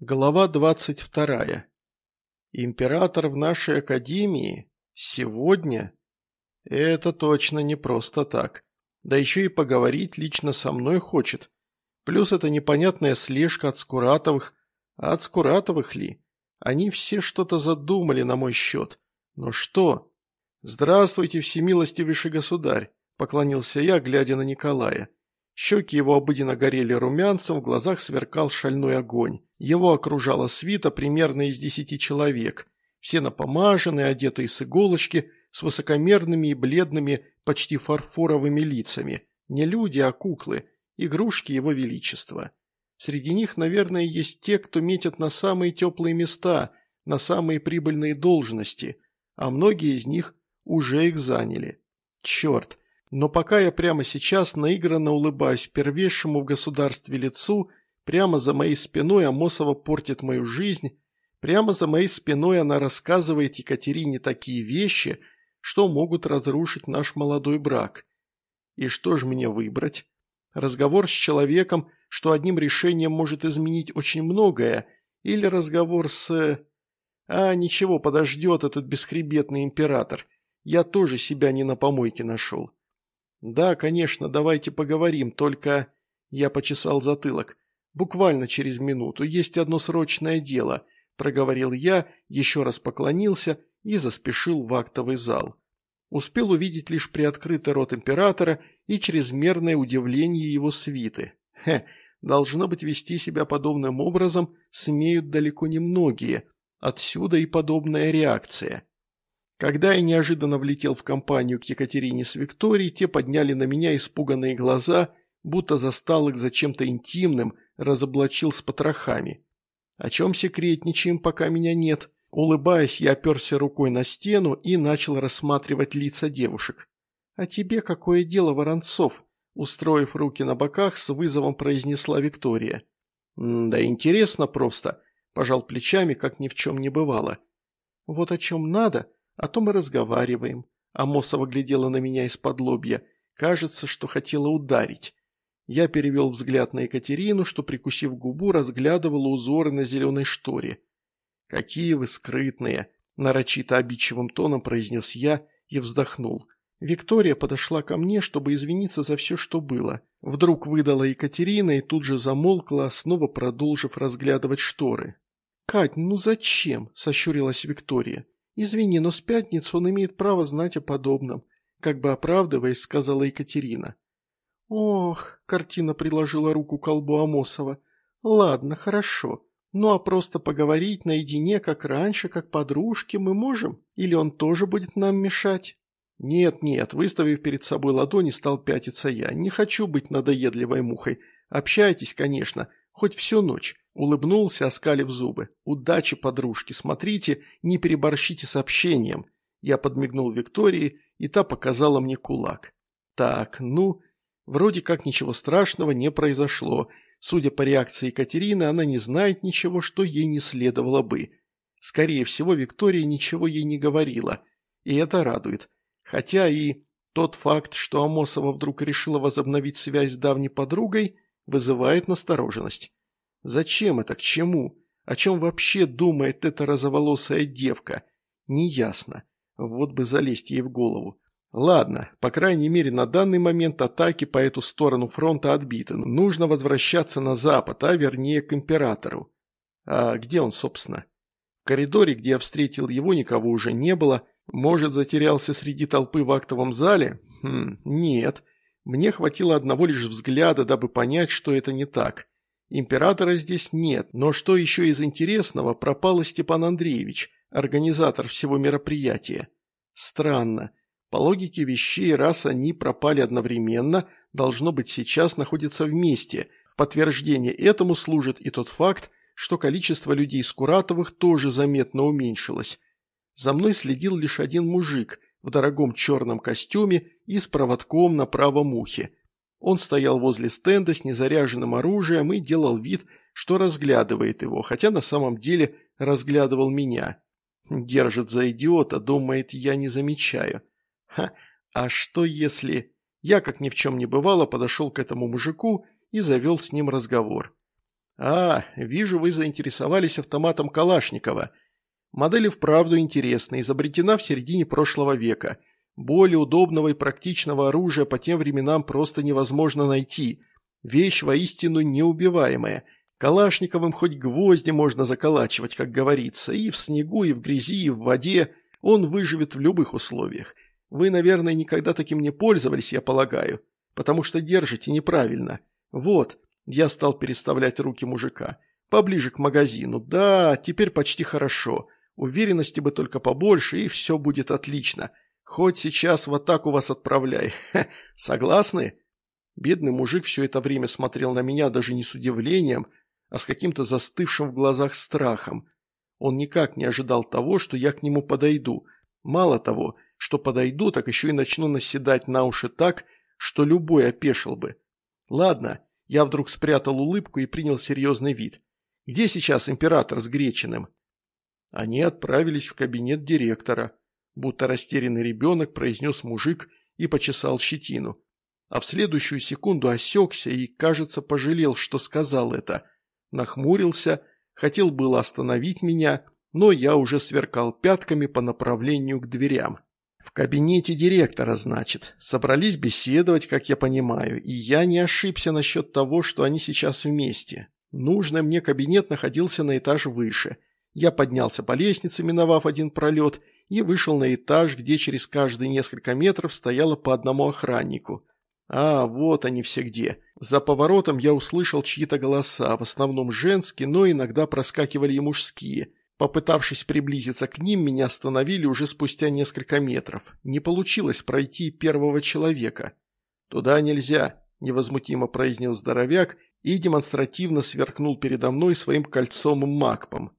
Глава 22. Император в нашей академии? Сегодня? Это точно не просто так. Да еще и поговорить лично со мной хочет. Плюс это непонятная слежка от Скуратовых. А от Скуратовых ли? Они все что-то задумали на мой счет. Но что? «Здравствуйте, всемилостивейший государь», – поклонился я, глядя на Николая. Щеки его обыденно горели румянцем, в глазах сверкал шальной огонь. Его окружала свита примерно из десяти человек. Все напомаженные, одетые с иголочки, с высокомерными и бледными, почти фарфоровыми лицами. Не люди, а куклы, игрушки его величества. Среди них, наверное, есть те, кто метят на самые теплые места, на самые прибыльные должности, а многие из них уже их заняли. Черт, но пока я прямо сейчас наигранно улыбаюсь первейшему в государстве лицу, прямо за моей спиной Амосова портит мою жизнь, прямо за моей спиной она рассказывает Екатерине такие вещи, что могут разрушить наш молодой брак. И что же мне выбрать? Разговор с человеком, что одним решением может изменить очень многое, или разговор с... А, ничего, подождет этот бесхребетный император. Я тоже себя не на помойке нашел. «Да, конечно, давайте поговорим, только...» Я почесал затылок. «Буквально через минуту. Есть одно срочное дело», – проговорил я, еще раз поклонился и заспешил в актовый зал. Успел увидеть лишь приоткрытый рот императора и чрезмерное удивление его свиты. Хе, должно быть, вести себя подобным образом смеют далеко не многие. Отсюда и подобная реакция. Когда я неожиданно влетел в компанию к Екатерине с Викторией, те подняли на меня испуганные глаза, будто застал их за чем-то интимным, разоблачил с потрохами. О чем секретничаем, пока меня нет? Улыбаясь, я оперся рукой на стену и начал рассматривать лица девушек. «А тебе какое дело, Воронцов?» Устроив руки на боках, с вызовом произнесла Виктория. «Да интересно просто», – пожал плечами, как ни в чем не бывало. «Вот о чем надо», о том и разговариваем. Амосова глядела на меня из-под лобья. Кажется, что хотела ударить. Я перевел взгляд на Екатерину, что, прикусив губу, разглядывала узоры на зеленой шторе. «Какие вы скрытные!» – нарочито обидчивым тоном произнес я и вздохнул. Виктория подошла ко мне, чтобы извиниться за все, что было. Вдруг выдала Екатерина и тут же замолкла, снова продолжив разглядывать шторы. «Кать, ну зачем?» – сощурилась Виктория. «Извини, но с пятницы он имеет право знать о подобном», как бы оправдываясь, сказала Екатерина. «Ох», – картина приложила руку к колбу Амосова. «Ладно, хорошо. Ну а просто поговорить наедине, как раньше, как подружки, мы можем? Или он тоже будет нам мешать?» «Нет-нет», – выставив перед собой ладони, стал пятиться я. «Не хочу быть надоедливой мухой. Общайтесь, конечно, хоть всю ночь. Улыбнулся, оскалив зубы. «Удачи, подружки, смотрите, не переборщите с общением». Я подмигнул Виктории, и та показала мне кулак. «Так, ну...» Вроде как ничего страшного не произошло. Судя по реакции Екатерины, она не знает ничего, что ей не следовало бы. Скорее всего, Виктория ничего ей не говорила. И это радует. Хотя и тот факт, что Амосова вдруг решила возобновить связь с давней подругой, вызывает настороженность. Зачем это, к чему? О чем вообще думает эта розоволосая девка? Неясно. Вот бы залезть ей в голову. Ладно, по крайней мере на данный момент атаки по эту сторону фронта отбиты. Нужно возвращаться на запад, а вернее к императору. А где он, собственно? В коридоре, где я встретил его, никого уже не было. Может, затерялся среди толпы в актовом зале? Хм, нет. Мне хватило одного лишь взгляда, дабы понять, что это не так. Императора здесь нет, но что еще из интересного, пропал Степан Андреевич, организатор всего мероприятия. Странно. По логике вещей, раз они пропали одновременно, должно быть сейчас находятся вместе. В подтверждение этому служит и тот факт, что количество людей с Куратовых тоже заметно уменьшилось. За мной следил лишь один мужик в дорогом черном костюме и с проводком на правом ухе. Он стоял возле стенда с незаряженным оружием и делал вид, что разглядывает его, хотя на самом деле разглядывал меня. Держит за идиота, думает, я не замечаю. Ха, а что если... Я, как ни в чем не бывало, подошел к этому мужику и завел с ним разговор. «А, вижу, вы заинтересовались автоматом Калашникова. Модель вправду интересная, изобретена в середине прошлого века. Более удобного и практичного оружия по тем временам просто невозможно найти. Вещь воистину неубиваемая. Калашниковым хоть гвозди можно заколачивать, как говорится, и в снегу, и в грязи, и в воде. Он выживет в любых условиях. Вы, наверное, никогда таким не пользовались, я полагаю, потому что держите неправильно. Вот, я стал переставлять руки мужика. Поближе к магазину. Да, теперь почти хорошо. Уверенности бы только побольше, и все будет отлично. Хоть сейчас в атаку вас отправляй. Согласны?» Бедный мужик все это время смотрел на меня даже не с удивлением, а с каким-то застывшим в глазах страхом. Он никак не ожидал того, что я к нему подойду. Мало того, что подойду, так еще и начну наседать на уши так, что любой опешил бы. Ладно, я вдруг спрятал улыбку и принял серьезный вид. Где сейчас император с Гречиным? Они отправились в кабинет директора. Будто растерянный ребенок произнес мужик и почесал щетину. А в следующую секунду осекся и, кажется, пожалел, что сказал это. Нахмурился, хотел было остановить меня, но я уже сверкал пятками по направлению к дверям. В кабинете директора, значит. Собрались беседовать, как я понимаю, и я не ошибся насчет того, что они сейчас вместе. Нужный мне кабинет находился на этаж выше. Я поднялся по лестнице, миновав один пролет, и вышел на этаж, где через каждые несколько метров стояло по одному охраннику. А, вот они все где. За поворотом я услышал чьи-то голоса, в основном женские, но иногда проскакивали и мужские – Попытавшись приблизиться к ним, меня остановили уже спустя несколько метров. Не получилось пройти первого человека. «Туда нельзя», – невозмутимо произнес здоровяк и демонстративно сверкнул передо мной своим кольцом макпом.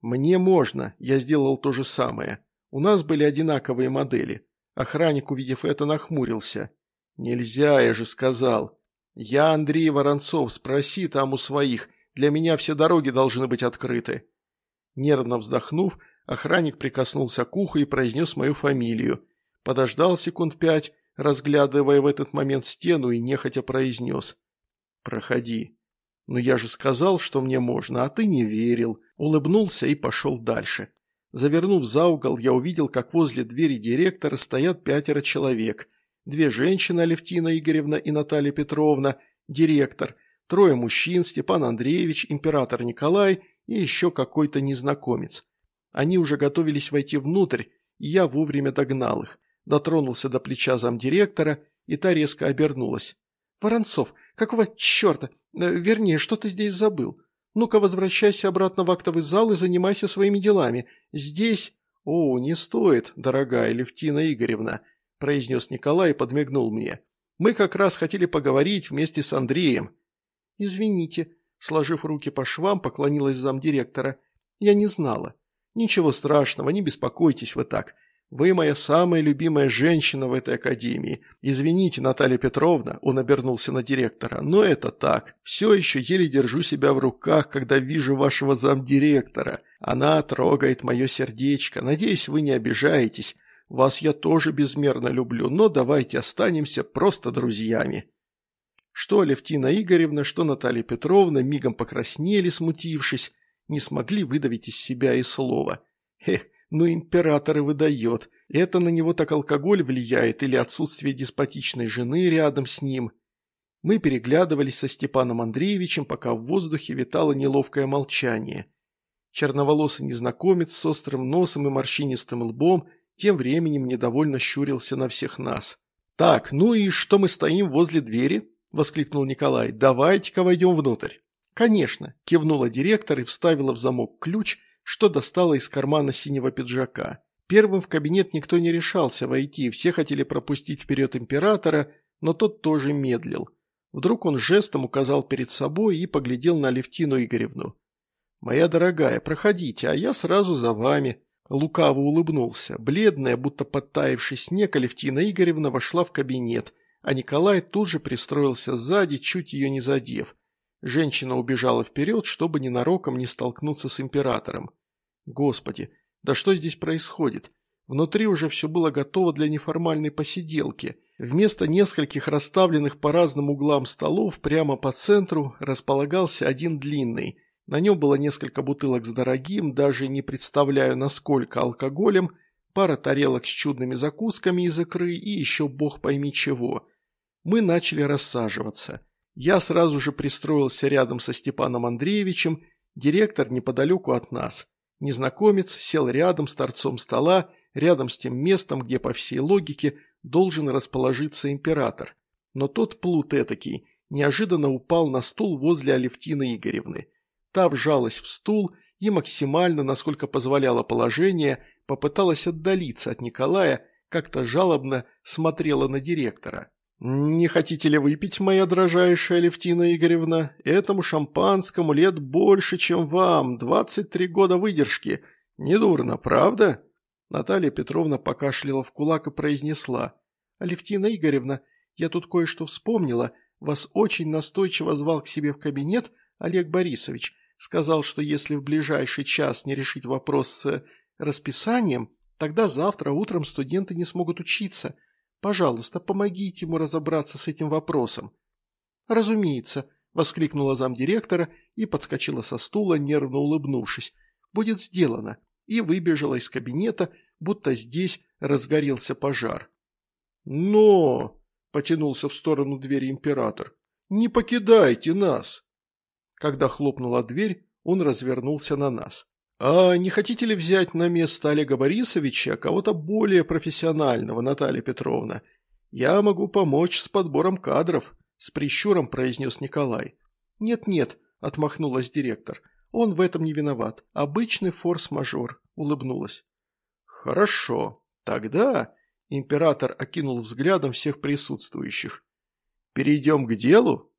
«Мне можно», – я сделал то же самое. У нас были одинаковые модели. Охранник, увидев это, нахмурился. «Нельзя, я же сказал. Я Андрей Воронцов, спроси там у своих. Для меня все дороги должны быть открыты». Нервно вздохнув, охранник прикоснулся к уху и произнес мою фамилию. Подождал секунд пять, разглядывая в этот момент стену и нехотя произнес. «Проходи». «Но я же сказал, что мне можно, а ты не верил». Улыбнулся и пошел дальше. Завернув за угол, я увидел, как возле двери директора стоят пятеро человек. Две женщины, Алевтина Игоревна и Наталья Петровна, директор, трое мужчин, Степан Андреевич, император Николай и еще какой-то незнакомец. Они уже готовились войти внутрь, и я вовремя догнал их. Дотронулся до плеча замдиректора, и та резко обернулась. «Воронцов, какого черта? Э, вернее, что ты здесь забыл? Ну-ка возвращайся обратно в актовый зал и занимайся своими делами. Здесь...» «О, не стоит, дорогая Левтина Игоревна», – произнес Николай и подмигнул мне. «Мы как раз хотели поговорить вместе с Андреем». «Извините», Сложив руки по швам, поклонилась замдиректора. «Я не знала. Ничего страшного, не беспокойтесь вы так. Вы моя самая любимая женщина в этой академии. Извините, Наталья Петровна», – он обернулся на директора, – «но это так. Все еще еле держу себя в руках, когда вижу вашего замдиректора. Она трогает мое сердечко. Надеюсь, вы не обижаетесь. Вас я тоже безмерно люблю, но давайте останемся просто друзьями». Что Алевтина Игоревна, что Наталья Петровна мигом покраснели, смутившись, не смогли выдавить из себя и слова. Эх, ну император и выдает. Это на него так алкоголь влияет или отсутствие деспотичной жены рядом с ним. Мы переглядывались со Степаном Андреевичем, пока в воздухе витало неловкое молчание. Черноволосый незнакомец с острым носом и морщинистым лбом тем временем недовольно щурился на всех нас. «Так, ну и что мы стоим возле двери?» – воскликнул Николай. «Давайте-ка войдем внутрь». «Конечно», – кивнула директор и вставила в замок ключ, что достала из кармана синего пиджака. Первым в кабинет никто не решался войти, все хотели пропустить вперед императора, но тот тоже медлил. Вдруг он жестом указал перед собой и поглядел на Левтину Игоревну. «Моя дорогая, проходите, а я сразу за вами». Лукаво улыбнулся. Бледная, будто подтаявший снег, Алевтина Игоревна вошла в кабинет – а Николай тут же пристроился сзади, чуть ее не задев. Женщина убежала вперед, чтобы ненароком не столкнуться с императором. Господи, да что здесь происходит? Внутри уже все было готово для неформальной посиделки. Вместо нескольких расставленных по разным углам столов прямо по центру располагался один длинный. На нем было несколько бутылок с дорогим, даже не представляю насколько алкоголем, пара тарелок с чудными закусками из икры и еще бог пойми чего. Мы начали рассаживаться. Я сразу же пристроился рядом со Степаном Андреевичем, директор неподалеку от нас. Незнакомец сел рядом с торцом стола, рядом с тем местом, где, по всей логике, должен расположиться император. Но тот плут этакий неожиданно упал на стул возле Алевтины Игоревны. Та вжалась в стул и максимально, насколько позволяло положение, попыталась отдалиться от Николая, как-то жалобно смотрела на директора. «Не хотите ли выпить, моя дрожайшая Алевтина Игоревна? Этому шампанскому лет больше, чем вам, двадцать три года выдержки. Недурно, правда?» Наталья Петровна покашляла в кулак и произнесла. «Алевтина Игоревна, я тут кое-что вспомнила. Вас очень настойчиво звал к себе в кабинет Олег Борисович. Сказал, что если в ближайший час не решить вопрос с расписанием, тогда завтра утром студенты не смогут учиться. Пожалуйста, помогите ему разобраться с этим вопросом». «Разумеется», – воскликнула замдиректора и подскочила со стула, нервно улыбнувшись. «Будет сделано» и выбежала из кабинета, будто здесь разгорелся пожар. «Но!» – потянулся в сторону двери император. «Не покидайте нас!» Когда хлопнула дверь, он развернулся на нас. «А не хотите ли взять на место Олега Борисовича кого-то более профессионального, Наталья Петровна? Я могу помочь с подбором кадров», – с прищуром произнес Николай. «Нет-нет», – отмахнулась директор. Он в этом не виноват. Обычный форс-мажор», – улыбнулась. «Хорошо. Тогда...» – император окинул взглядом всех присутствующих. «Перейдем к делу?»